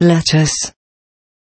lettuce.